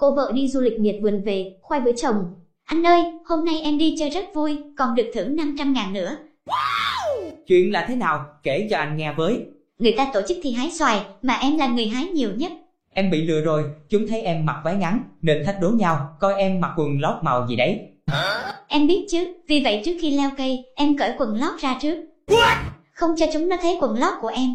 Cô vợ đi du lịch nhiệt vườn về, khoe với chồng. Anh ơi, hôm nay em đi chơi rất vui, còn được thưởng 500 ngàn nữa. Chuyện là thế nào, kể cho anh nghe với. Người ta tổ chức thi hái xoài, mà em là người hái nhiều nhất. Em bị lừa rồi, chúng thấy em mặc váy ngắn, nên thách đố nhau, coi em mặc quần lót màu gì đấy. Em biết chứ, vì vậy trước khi leo cây, em cởi quần lót ra trước. Không cho chúng nó thấy quần lót của em.